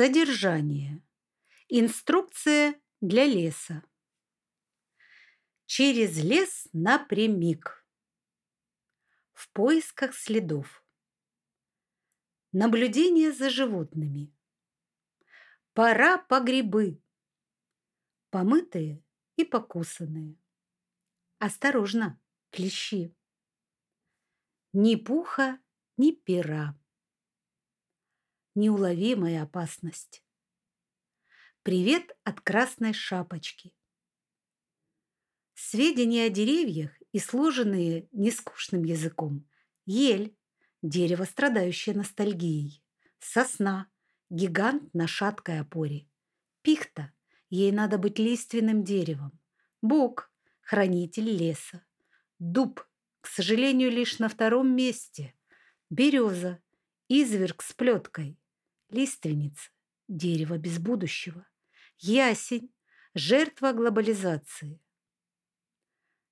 Содержание. Инструкция для леса. Через лес напрямик. В поисках следов. Наблюдение за животными. Пора по грибы. Помытые и покусанные. Осторожно, клещи. Ни пуха, ни пера неуловимая опасность. Привет от красной шапочки. Сведения о деревьях и сложенные нескучным языком. Ель, дерево, страдающее ностальгией. Сосна, гигант на шаткой опоре. Пихта, ей надо быть лиственным деревом. Бук, хранитель леса. Дуб, к сожалению, лишь на втором месте. Береза, изверг с плеткой лиственница, дерево без будущего, ясень, жертва глобализации.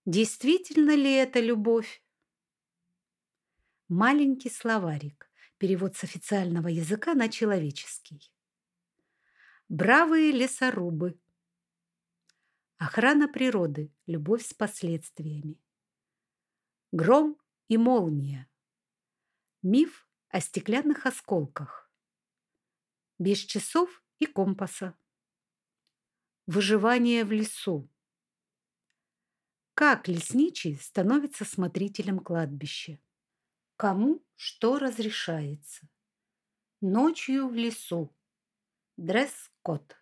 Действительно ли это любовь? Маленький словарик. Перевод с официального языка на человеческий. Бравые лесорубы. Охрана природы. Любовь с последствиями. Гром и молния. Миф о стеклянных осколках без часов и компаса. Выживание в лесу. Как лесничий становится смотрителем кладбища? Кому что разрешается? Ночью в лесу. Дресс-код.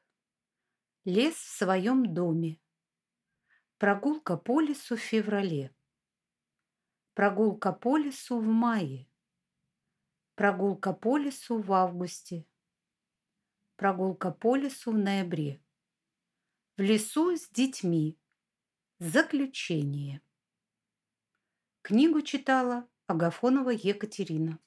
Лес в своем доме. Прогулка по лесу в феврале. Прогулка по лесу в мае. Прогулка по лесу в августе. Прогулка по лесу в ноябре. В лесу с детьми. Заключение. Книгу читала Агафонова Екатерина.